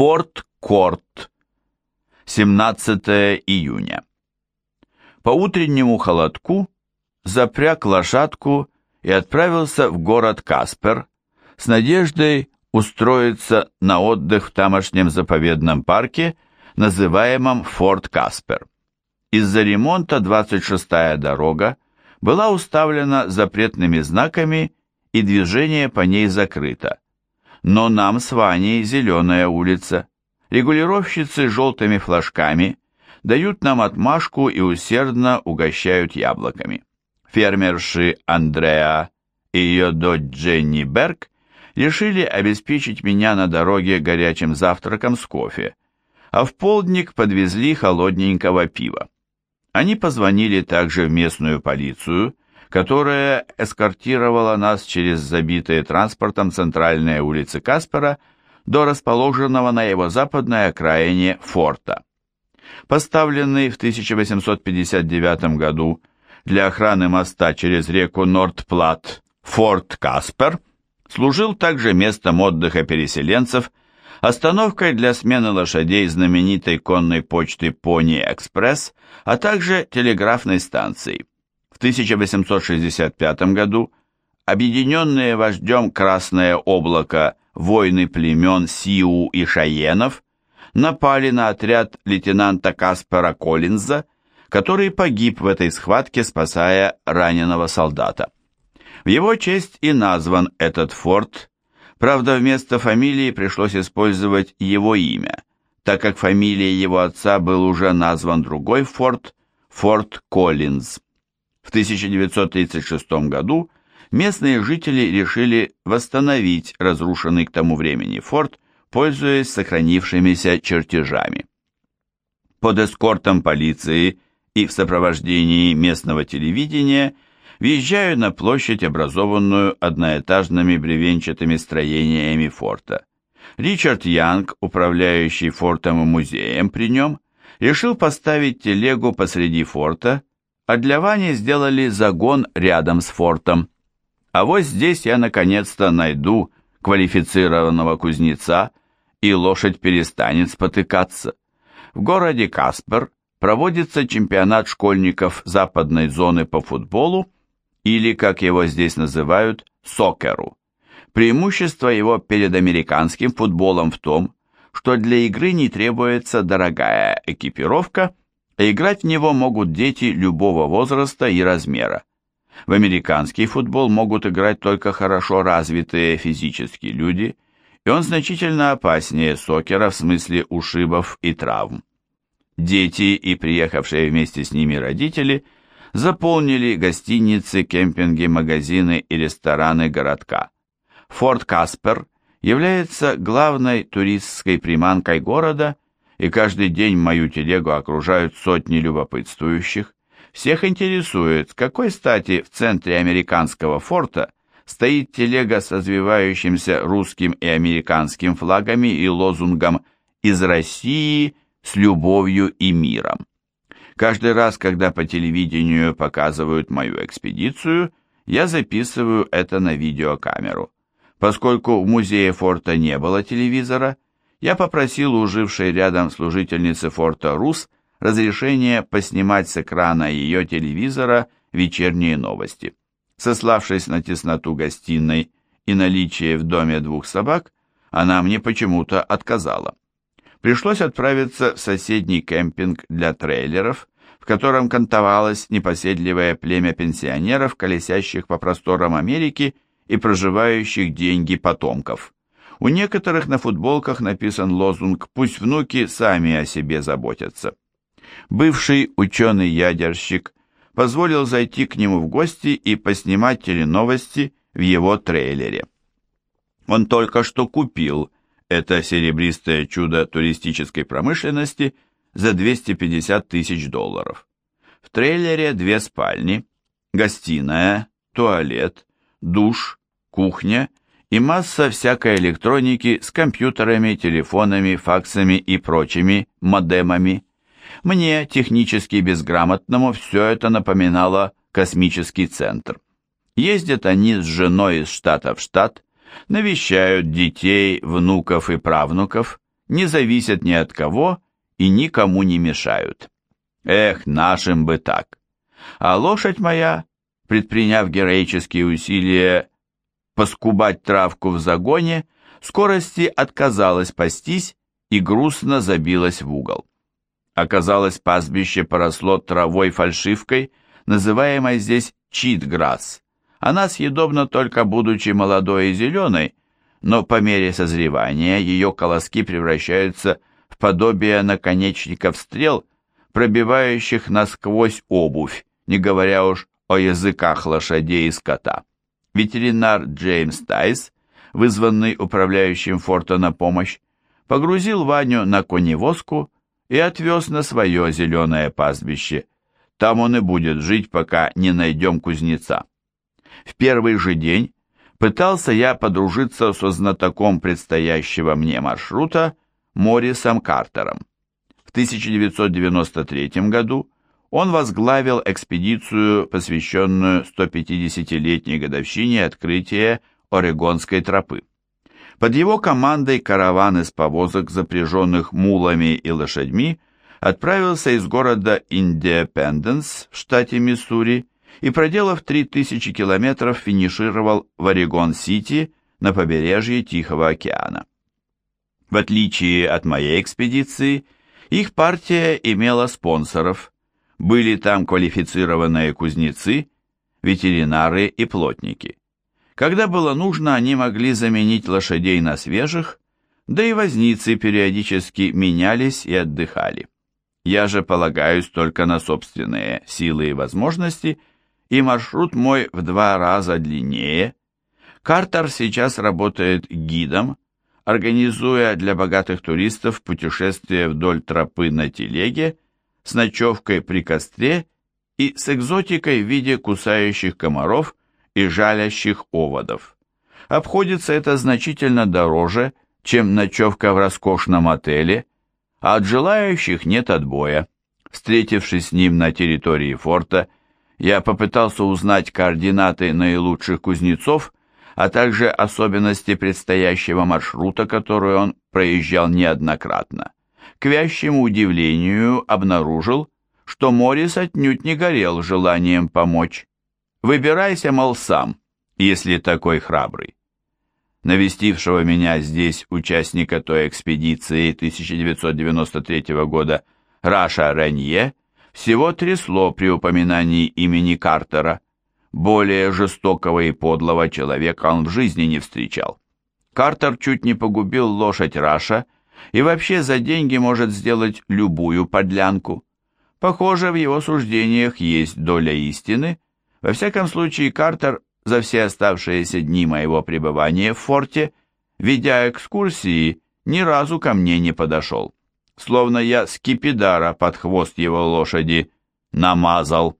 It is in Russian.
Форт Корт. 17 июня. По утреннему холодку запряг лошадку и отправился в город Каспер с надеждой устроиться на отдых в тамошнем заповедном парке, называемом Форт Каспер. Из-за ремонта 26-я дорога была уставлена запретными знаками и движение по ней закрыто. Но нам с Ваней зеленая улица. Регулировщицы желтыми флажками дают нам отмашку и усердно угощают яблоками. Фермерши Андреа и ее дочь Дженни Берг решили обеспечить меня на дороге горячим завтраком с кофе, а в полдник подвезли холодненького пива. Они позвонили также в местную полицию, которая эскортировала нас через забитые транспортом центральные улицы Каспера до расположенного на его западной окраине форта. Поставленный в 1859 году для охраны моста через реку Нордплат форт Каспер служил также местом отдыха переселенцев, остановкой для смены лошадей знаменитой конной почты Пони Экспресс, а также телеграфной станцией. 1865 году объединенные вождем Красное облако войны племен Сиу и Шаенов напали на отряд лейтенанта Каспера Коллинза, который погиб в этой схватке, спасая раненого солдата. В его честь и назван этот форт, правда вместо фамилии пришлось использовать его имя, так как фамилией его отца был уже назван другой форт, форт Коллинз. В 1936 году местные жители решили восстановить разрушенный к тому времени форт, пользуясь сохранившимися чертежами. Под эскортом полиции и в сопровождении местного телевидения въезжаю на площадь, образованную одноэтажными бревенчатыми строениями форта. Ричард Янг, управляющий фортом и музеем при нем, решил поставить телегу посреди форта а для Вани сделали загон рядом с фортом. А вот здесь я наконец-то найду квалифицированного кузнеца, и лошадь перестанет спотыкаться. В городе Каспер проводится чемпионат школьников западной зоны по футболу, или, как его здесь называют, сокеру. Преимущество его перед американским футболом в том, что для игры не требуется дорогая экипировка, играть в него могут дети любого возраста и размера. В американский футбол могут играть только хорошо развитые физически люди, и он значительно опаснее сокера в смысле ушибов и травм. Дети и приехавшие вместе с ними родители заполнили гостиницы, кемпинги, магазины и рестораны городка. Форт Каспер является главной туристской приманкой города и каждый день мою телегу окружают сотни любопытствующих. Всех интересует, с какой стати в центре американского форта стоит телега с развивающимся русским и американским флагами и лозунгом «Из России с любовью и миром». Каждый раз, когда по телевидению показывают мою экспедицию, я записываю это на видеокамеру. Поскольку в музее форта не было телевизора, я попросил у жившей рядом служительницы форта Рус разрешения поснимать с экрана ее телевизора вечерние новости. Сославшись на тесноту гостиной и наличие в доме двух собак, она мне почему-то отказала. Пришлось отправиться в соседний кемпинг для трейлеров, в котором кантовалось непоседливое племя пенсионеров, колесящих по просторам Америки и проживающих деньги потомков. У некоторых на футболках написан лозунг «Пусть внуки сами о себе заботятся». Бывший ученый-ядерщик позволил зайти к нему в гости и поснимать теленовости в его трейлере. Он только что купил это серебристое чудо туристической промышленности за 250 тысяч долларов. В трейлере две спальни, гостиная, туалет, душ, кухня и масса всякой электроники с компьютерами, телефонами, факсами и прочими модемами. Мне, технически безграмотному, все это напоминало космический центр. Ездят они с женой из штата в штат, навещают детей, внуков и правнуков, не зависят ни от кого и никому не мешают. Эх, нашим бы так. А лошадь моя, предприняв героические усилия поскубать травку в загоне, скорости отказалась пастись и грустно забилась в угол. Оказалось, пастбище поросло травой-фальшивкой, называемой здесь читграсс. Она съедобна только будучи молодой и зеленой, но по мере созревания ее колоски превращаются в подобие наконечников стрел, пробивающих насквозь обувь, не говоря уж о языках лошадей и скота. Ветеринар Джеймс Тайс, вызванный управляющим форта на помощь, погрузил Ваню на коневозку и отвез на свое зеленое пастбище. Там он и будет жить, пока не найдем кузнеца. В первый же день пытался я подружиться со знатоком предстоящего мне маршрута Моррисом Картером. В 1993 году он возглавил экспедицию, посвященную 150-летней годовщине открытия Орегонской тропы. Под его командой караван из повозок, запряженных мулами и лошадьми, отправился из города Индепенденс в штате Миссури и, проделав 3000 километров, финишировал в Орегон-Сити на побережье Тихого океана. В отличие от моей экспедиции, их партия имела спонсоров, были там квалифицированные кузнецы, ветеринары и плотники. Когда было нужно, они могли заменить лошадей на свежих, да и возницы периодически менялись и отдыхали. Я же полагаюсь только на собственные силы и возможности, и маршрут мой в два раза длиннее. Картер сейчас работает гидом, организуя для богатых туристов путешествия вдоль тропы на телеге с ночевкой при костре и с экзотикой в виде кусающих комаров и жалящих оводов. Обходится это значительно дороже, чем ночевка в роскошном отеле, а от желающих нет отбоя. Встретившись с ним на территории форта, я попытался узнать координаты наилучших кузнецов, а также особенности предстоящего маршрута, который он проезжал неоднократно к вящему удивлению обнаружил, что Морис отнюдь не горел желанием помочь. Выбирайся, мол, сам, если такой храбрый. Навестившего меня здесь участника той экспедиции 1993 года Раша Ренье всего трясло при упоминании имени Картера. Более жестокого и подлого человека он в жизни не встречал. Картер чуть не погубил лошадь Раша и вообще за деньги может сделать любую подлянку. Похоже, в его суждениях есть доля истины. Во всяком случае, Картер за все оставшиеся дни моего пребывания в форте, ведя экскурсии, ни разу ко мне не подошел. Словно я скипидара под хвост его лошади намазал.